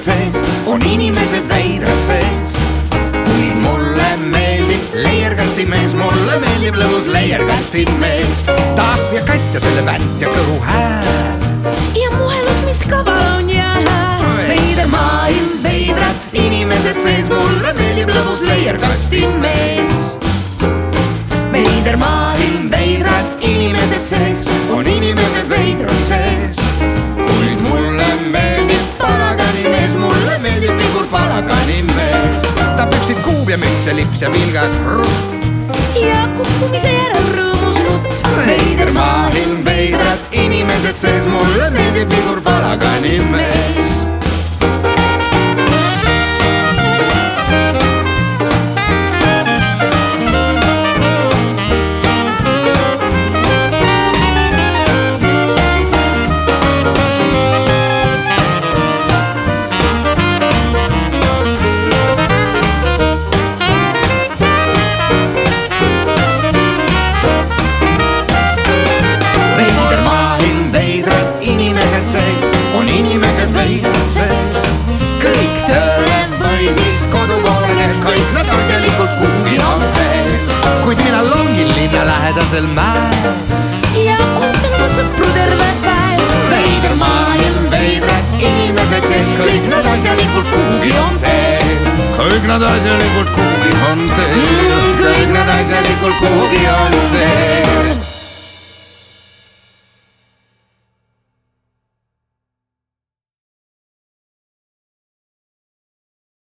sees, on inimesed veidrad sees. kuid mulle meeldib leierkasti mees, mulle meeldib lõbus leierkasti mees. tahv ja kast ja selle vänt ja kõhu hääl. ja muhelus, mis kaval on jää. veider maailm, veidrad inimesed sees, mulle meeldib lõbus leierkasti mees. veider maailm, veidrad inimesed sees, on inimesed veidrad ja lips ja vilgas rutt. ja kukkumise järel rõõmus nutt. veider maailm, veidrad inimesed sees, mulle meeldib vigur palaganimees. veider inimesed sees, on inimesed veidrad sees. kõik tööle või siis kodu poole teed, kõik nad asjalikult kuhugi on veel. kuid mina longin linna lähedasel mäel. ja ootan oma sõpru terve päev. veider maailm, veidrad inimesed sees, kõik nad asjalikult kuhugi on teel. kõik nad asjalikult kuhugi on teel, kõik nad asjalikult kuhugi on teel